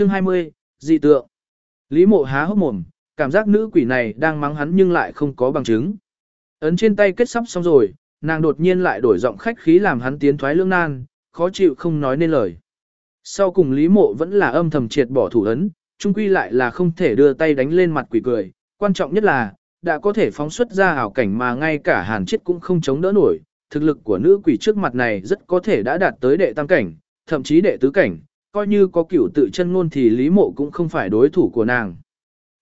Chương 20, dị tượng. Lý mộ há hốc mồm, cảm giác nữ quỷ này đang mắng hắn nhưng lại không có bằng chứng. Ấn trên tay kết sắp xong rồi, nàng đột nhiên lại đổi giọng khách khí làm hắn tiến thoái lưỡng nan, khó chịu không nói nên lời. Sau cùng Lý mộ vẫn là âm thầm triệt bỏ thủ ấn, chung quy lại là không thể đưa tay đánh lên mặt quỷ cười, quan trọng nhất là, đã có thể phóng xuất ra ảo cảnh mà ngay cả hàn chết cũng không chống đỡ nổi, thực lực của nữ quỷ trước mặt này rất có thể đã đạt tới đệ tam cảnh, thậm chí đệ tứ cảnh, coi như có cửu tự chân ngôn thì Lý Mộ cũng không phải đối thủ của nàng.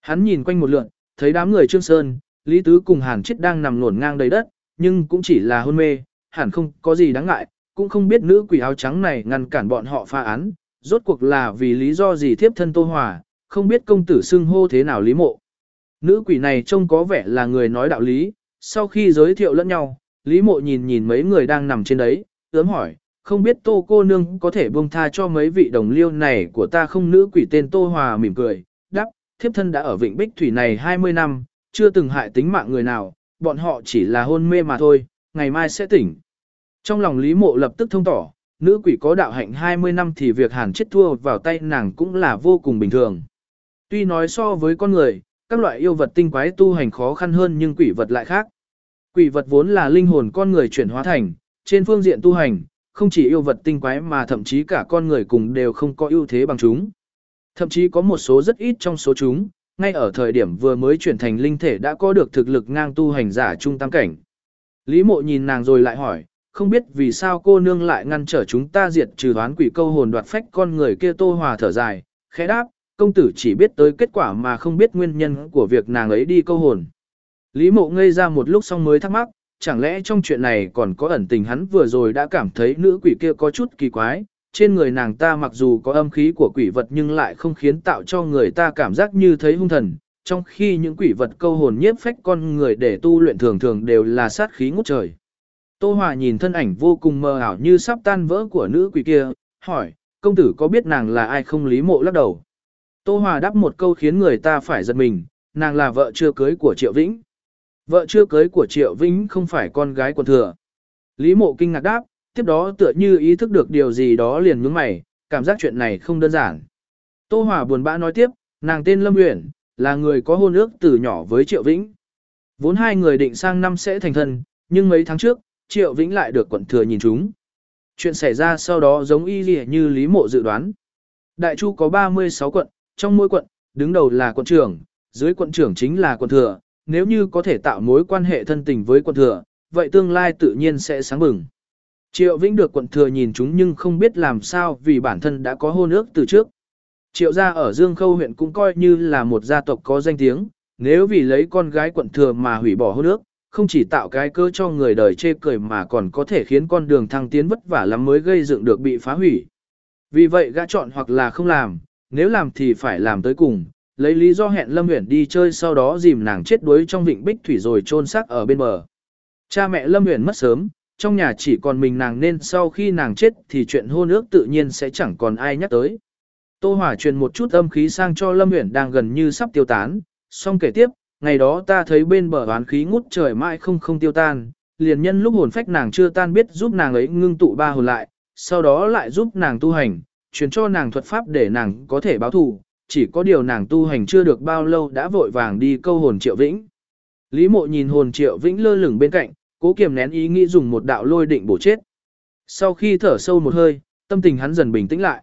Hắn nhìn quanh một lượn, thấy đám người Trương Sơn, Lý Tứ cùng Hàn Chết đang nằm nổn ngang đầy đất, nhưng cũng chỉ là hôn mê, hẳn không có gì đáng ngại, cũng không biết nữ quỷ áo trắng này ngăn cản bọn họ pha án, rốt cuộc là vì lý do gì thiếp thân Tô Hòa, không biết công tử xưng hô thế nào Lý Mộ. Nữ quỷ này trông có vẻ là người nói đạo lý, sau khi giới thiệu lẫn nhau, Lý Mộ nhìn nhìn mấy người đang nằm trên đấy, ướm hỏi, không biết Tô cô nương có thể buông tha cho mấy vị đồng liêu này của ta không nữ quỷ tên Tô Hòa mỉm cười, đáp, thiếp thân đã ở Vịnh Bích Thủy này 20 năm, chưa từng hại tính mạng người nào, bọn họ chỉ là hôn mê mà thôi, ngày mai sẽ tỉnh. Trong lòng Lý Mộ lập tức thông tỏ, nữ quỷ có đạo hạnh 20 năm thì việc hàn chết thua vào tay nàng cũng là vô cùng bình thường. Tuy nói so với con người, các loại yêu vật tinh quái tu hành khó khăn hơn nhưng quỷ vật lại khác. Quỷ vật vốn là linh hồn con người chuyển hóa thành, trên phương diện tu hành, không chỉ yêu vật tinh quái mà thậm chí cả con người cùng đều không có ưu thế bằng chúng. Thậm chí có một số rất ít trong số chúng, ngay ở thời điểm vừa mới chuyển thành linh thể đã có được thực lực ngang tu hành giả trung tam cảnh. Lý mộ nhìn nàng rồi lại hỏi, không biết vì sao cô nương lại ngăn trở chúng ta diệt trừ đoán quỷ câu hồn đoạt phách con người kia tô hòa thở dài, khẽ đáp, công tử chỉ biết tới kết quả mà không biết nguyên nhân của việc nàng ấy đi câu hồn. Lý mộ ngây ra một lúc xong mới thắc mắc, chẳng lẽ trong chuyện này còn có ẩn tình hắn vừa rồi đã cảm thấy nữ quỷ kia có chút kỳ quái, trên người nàng ta mặc dù có âm khí của quỷ vật nhưng lại không khiến tạo cho người ta cảm giác như thấy hung thần, trong khi những quỷ vật câu hồn nhiếp phách con người để tu luyện thường thường đều là sát khí ngút trời. Tô Hòa nhìn thân ảnh vô cùng mờ ảo như sắp tan vỡ của nữ quỷ kia, hỏi, công tử có biết nàng là ai không lý mộ lắc đầu. Tô Hòa đáp một câu khiến người ta phải giật mình, nàng là vợ chưa cưới của Triệu Vĩnh. Vợ chưa cưới của Triệu Vĩnh không phải con gái quần thừa. Lý mộ kinh ngạc đáp, tiếp đó tựa như ý thức được điều gì đó liền nhướng mày, cảm giác chuyện này không đơn giản. Tô Hòa buồn bã nói tiếp, nàng tên Lâm Uyển, là người có hôn ước từ nhỏ với Triệu Vĩnh. Vốn hai người định sang năm sẽ thành thân, nhưng mấy tháng trước, Triệu Vĩnh lại được quận thừa nhìn chúng. Chuyện xảy ra sau đó giống y lì như Lý Mộ dự đoán. Đại Chu có 36 quận, trong mỗi quận, đứng đầu là quận trưởng, dưới quận trưởng chính là quận thừa, nếu như có thể tạo mối quan hệ thân tình với quận thừa, vậy tương lai tự nhiên sẽ sáng bừng. Triệu Vĩnh được quận thừa nhìn chúng nhưng không biết làm sao vì bản thân đã có hôn ước từ trước. Triệu gia ở Dương Khâu huyện cũng coi như là một gia tộc có danh tiếng, nếu vì lấy con gái quận thừa mà hủy bỏ hôn ước, không chỉ tạo cái cơ cho người đời chê cười mà còn có thể khiến con đường thăng tiến vất vả lắm mới gây dựng được bị phá hủy. Vì vậy gã chọn hoặc là không làm, nếu làm thì phải làm tới cùng, lấy lý do hẹn Lâm Uyển đi chơi sau đó dìm nàng chết đuối trong vịnh bích thủy rồi chôn xác ở bên bờ. Cha mẹ Lâm Uyển mất sớm, trong nhà chỉ còn mình nàng nên sau khi nàng chết thì chuyện hôn ước tự nhiên sẽ chẳng còn ai nhắc tới. Tô Hỏa truyền một chút âm khí sang cho Lâm Uyển đang gần như sắp tiêu tán, xong kể tiếp, ngày đó ta thấy bên bờ oán khí ngút trời mãi không không tiêu tan, liền nhân lúc hồn phách nàng chưa tan biết giúp nàng ấy ngưng tụ ba hồn lại, sau đó lại giúp nàng tu hành, truyền cho nàng thuật pháp để nàng có thể báo thù, chỉ có điều nàng tu hành chưa được bao lâu đã vội vàng đi câu hồn Triệu Vĩnh. Lý Mộ nhìn hồn Triệu Vĩnh lơ lửng bên cạnh, cố kiềm nén ý nghĩ dùng một đạo lôi định bổ chết. Sau khi thở sâu một hơi, tâm tình hắn dần bình tĩnh lại.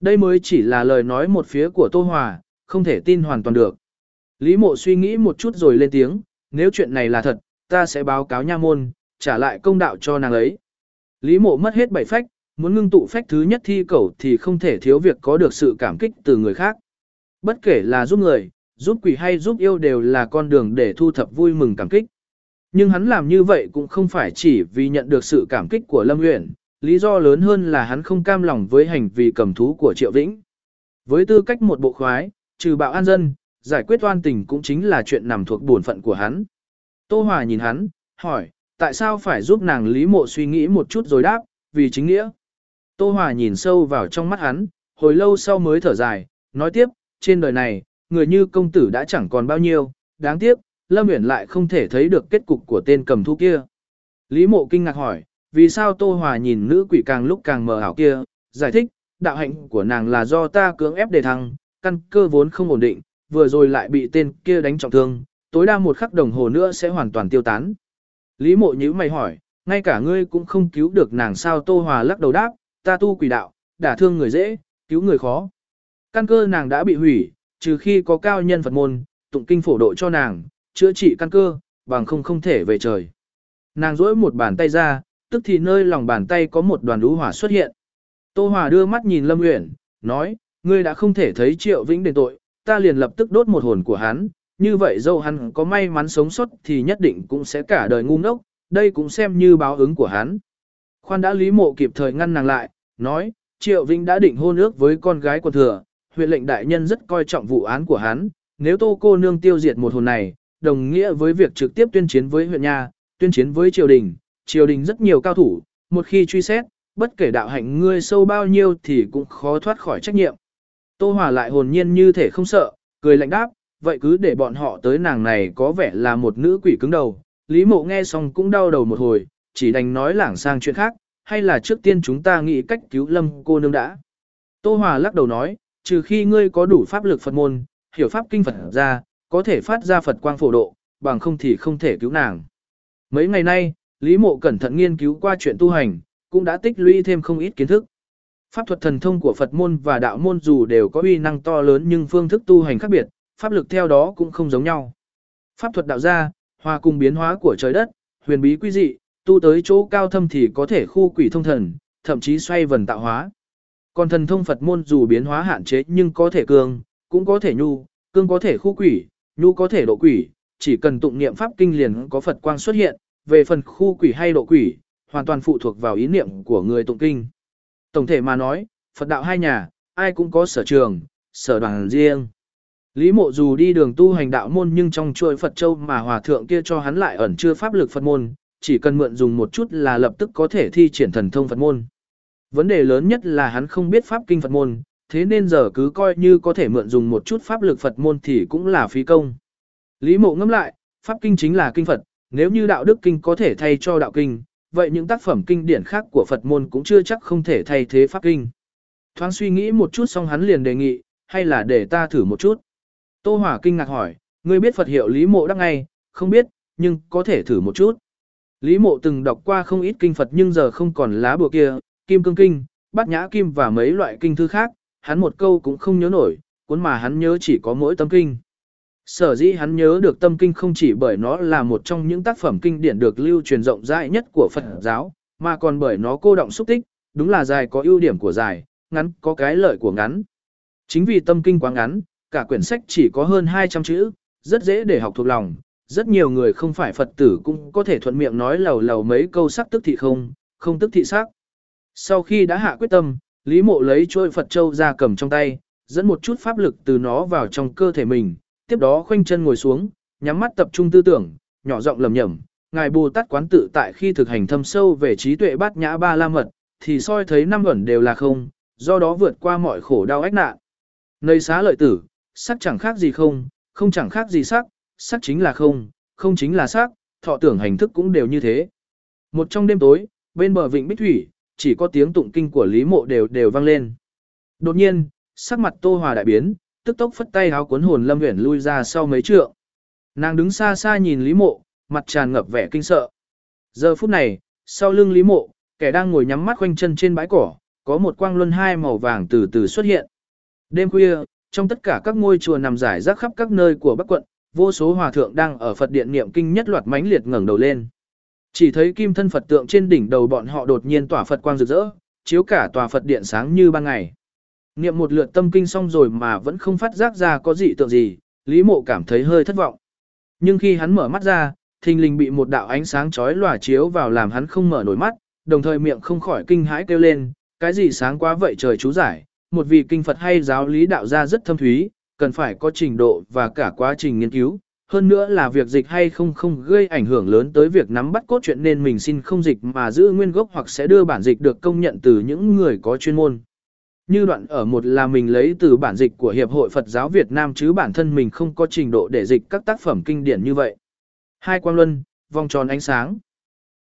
Đây mới chỉ là lời nói một phía của Tô Hòa, không thể tin hoàn toàn được. Lý mộ suy nghĩ một chút rồi lên tiếng, nếu chuyện này là thật, ta sẽ báo cáo nha môn, trả lại công đạo cho nàng ấy. Lý mộ mất hết bảy phách, muốn ngưng tụ phách thứ nhất thi cầu thì không thể thiếu việc có được sự cảm kích từ người khác. Bất kể là giúp người, giúp quỷ hay giúp yêu đều là con đường để thu thập vui mừng cảm kích. Nhưng hắn làm như vậy cũng không phải chỉ vì nhận được sự cảm kích của Lâm Uyển, lý do lớn hơn là hắn không cam lòng với hành vi cầm thú của Triệu Vĩnh. Với tư cách một bộ khoái, trừ bạo an dân, giải quyết oan tình cũng chính là chuyện nằm thuộc bổn phận của hắn. Tô Hòa nhìn hắn, hỏi, tại sao phải giúp nàng Lý Mộ suy nghĩ một chút rồi đáp, vì chính nghĩa. Tô Hòa nhìn sâu vào trong mắt hắn, hồi lâu sau mới thở dài, nói tiếp, trên đời này, người như công tử đã chẳng còn bao nhiêu, đáng tiếc, Lâm Uyển lại không thể thấy được kết cục của tên cầm thú kia. Lý Mộ kinh ngạc hỏi, vì sao Tô Hòa nhìn nữ quỷ càng lúc càng mờ ảo kia, giải thích, đạo hạnh của nàng là do ta cưỡng ép đề thăng, căn cơ vốn không ổn định, vừa rồi lại bị tên kia đánh trọng thương, tối đa một khắc đồng hồ nữa sẽ hoàn toàn tiêu tán. Lý mộ nhíu mày hỏi, ngay cả ngươi cũng không cứu được nàng sao Tô Hòa lắc đầu đáp, ta tu quỷ đạo, đả thương người dễ, cứu người khó. Căn cơ nàng đã bị hủy, trừ khi có cao nhân Phật môn, tụng kinh phổ độ cho nàng, chữa trị căn cơ, bằng không không thể về trời. Nàng duỗi một bàn tay ra, tức thì nơi lòng bàn tay có một đoàn lũ hỏa xuất hiện. Tô Hòa đưa mắt nhìn Lâm Uyển, nói, ngươi đã không thể thấy Triệu Vĩnh đền tội, ta liền lập tức đốt một hồn của hắn, như vậy dâu hắn có may mắn sống sót thì nhất định cũng sẽ cả đời ngu ngốc, đây cũng xem như báo ứng của hắn. Khoan đã Lý Mộ kịp thời ngăn nàng lại, nói, Triệu Vĩnh đã định hôn ước với con gái của thừa, huyện lệnh đại nhân rất coi trọng vụ án của hắn, nếu tô cô nương tiêu diệt một hồn này, đồng nghĩa với việc trực tiếp tuyên chiến với huyện nha, tuyên chiến với triều đình, triều đình rất nhiều cao thủ, một khi truy xét, bất kể đạo hạnh ngươi sâu bao nhiêu thì cũng khó thoát khỏi trách nhiệm. Tô Hòa lại hồn nhiên như thể không sợ, cười lạnh đáp, vậy cứ để bọn họ tới nàng này có vẻ là một nữ quỷ cứng đầu. Lý mộ nghe xong cũng đau đầu một hồi, chỉ đành nói lảng sang chuyện khác, hay là trước tiên chúng ta nghĩ cách cứu lâm cô nương đã. Tô Hòa lắc đầu nói, trừ khi ngươi có đủ pháp lực Phật môn, hiểu pháp kinh Phật ra, có thể phát ra Phật quang phổ độ, bằng không thì không thể cứu nàng. Mấy ngày nay, Lý Mộ cẩn thận nghiên cứu qua chuyện tu hành, cũng đã tích lũy thêm không ít kiến thức. Pháp thuật thần thông của Phật môn và đạo môn dù đều có uy năng to lớn nhưng phương thức tu hành khác biệt, pháp lực theo đó cũng không giống nhau. Pháp thuật đạo gia, hòa cùng biến hóa của trời đất, huyền bí quý dị, tu tới chỗ cao thâm thì có thể khu quỷ thông thần, thậm chí xoay vần tạo hóa. Còn thần thông Phật môn dù biến hóa hạn chế nhưng có thể cường, cũng có thể nhu, cương có thể khu quỷ, nhu có thể độ quỷ, chỉ cần tụng niệm pháp kinh liền có Phật quang xuất hiện, về phần khu quỷ hay độ quỷ, hoàn toàn phụ thuộc vào ý niệm của người tụng kinh. Tổng thể mà nói, Phật đạo hai nhà, ai cũng có sở trường, sở đoàn riêng. Lý mộ dù đi đường tu hành đạo môn nhưng trong chuỗi Phật Châu mà hòa thượng kia cho hắn lại ẩn chưa pháp lực Phật môn, chỉ cần mượn dùng một chút là lập tức có thể thi triển thần thông Phật môn. Vấn đề lớn nhất là hắn không biết pháp kinh Phật môn, thế nên giờ cứ coi như có thể mượn dùng một chút pháp lực Phật môn thì cũng là phí công. Lý mộ ngẫm lại, pháp kinh chính là kinh Phật, nếu như đạo đức kinh có thể thay cho đạo kinh, vậy những tác phẩm kinh điển khác của Phật môn cũng chưa chắc không thể thay thế pháp kinh. Thoáng suy nghĩ một chút xong hắn liền đề nghị, hay là để ta thử một chút. Tô Hỏa kinh ngạc hỏi, ngươi biết Phật hiệu Lý Mộ đắc ngay, không biết, nhưng có thể thử một chút. Lý Mộ từng đọc qua không ít kinh Phật nhưng giờ không còn lá bùa kia, kim cương kinh, bát nhã kim và mấy loại kinh thư khác, hắn một câu cũng không nhớ nổi, cuốn mà hắn nhớ chỉ có mỗi tâm kinh. Sở dĩ hắn nhớ được tâm kinh không chỉ bởi nó là một trong những tác phẩm kinh điển được lưu truyền rộng rãi nhất của Phật giáo, mà còn bởi nó cô động xúc tích, đúng là dài có ưu điểm của dài, ngắn có cái lợi của ngắn. Chính vì tâm kinh quá ngắn, cả quyển sách chỉ có hơn 200 chữ, rất dễ để học thuộc lòng, rất nhiều người không phải Phật tử cũng có thể thuận miệng nói lầu lầu mấy câu sắc tức thị không, không tức thị sắc. Sau khi đã hạ quyết tâm, Lý Mộ lấy trôi Phật Châu ra cầm trong tay, dẫn một chút pháp lực từ nó vào trong cơ thể mình, tiếp đó khoanh chân ngồi xuống, nhắm mắt tập trung tư tưởng, nhỏ giọng lầm nhầm, ngài Bồ Tát quán tự tại khi thực hành thâm sâu về trí tuệ bát nhã ba la mật, thì soi thấy năm ẩn đều là không, do đó vượt qua mọi khổ đau ách nạn. Nơi xá lợi tử, sắc chẳng khác gì không, không chẳng khác gì sắc, sắc chính là không, không chính là sắc, thọ tưởng hành thức cũng đều như thế. Một trong đêm tối, bên bờ vịnh Bích Thủy, chỉ có tiếng tụng kinh của Lý Mộ đều đều vang lên. Đột nhiên, sắc mặt Tô Hòa đại biến, tức tốc phất tay háo cuốn hồn Lâm Uyển lui ra sau mấy trượng. Nàng đứng xa xa nhìn Lý Mộ, mặt tràn ngập vẻ kinh sợ. Giờ phút này, sau lưng Lý Mộ, kẻ đang ngồi nhắm mắt quanh chân trên bãi cỏ, có một quang luân hai màu vàng từ từ xuất hiện. Đêm khuya, trong tất cả các ngôi chùa nằm rải rác khắp các nơi của Bắc quận, vô số hòa thượng đang ở Phật điện niệm kinh nhất loạt mãnh liệt ngẩng đầu lên. Chỉ thấy kim thân Phật tượng trên đỉnh đầu bọn họ đột nhiên tỏa Phật quang rực rỡ, chiếu cả tòa Phật điện sáng như ban ngày. Niệm một lượt tâm kinh xong rồi mà vẫn không phát giác ra có dị tượng gì, Lý Mộ cảm thấy hơi thất vọng. Nhưng khi hắn mở mắt ra, thình lình bị một đạo ánh sáng chói lòa chiếu vào làm hắn không mở nổi mắt, đồng thời miệng không khỏi kinh hãi kêu lên, cái gì sáng quá vậy trời chú giải, một vị kinh Phật hay giáo lý đạo gia rất thâm thúy, cần phải có trình độ và cả quá trình nghiên cứu. Hơn nữa là việc dịch hay không không gây ảnh hưởng lớn tới việc nắm bắt cốt truyện nên mình xin không dịch mà giữ nguyên gốc hoặc sẽ đưa bản dịch được công nhận từ những người có chuyên môn. Như đoạn ở một là mình lấy từ bản dịch của Hiệp hội Phật giáo Việt Nam chứ bản thân mình không có trình độ để dịch các tác phẩm kinh điển như vậy. Hai quang luân, vòng tròn ánh sáng.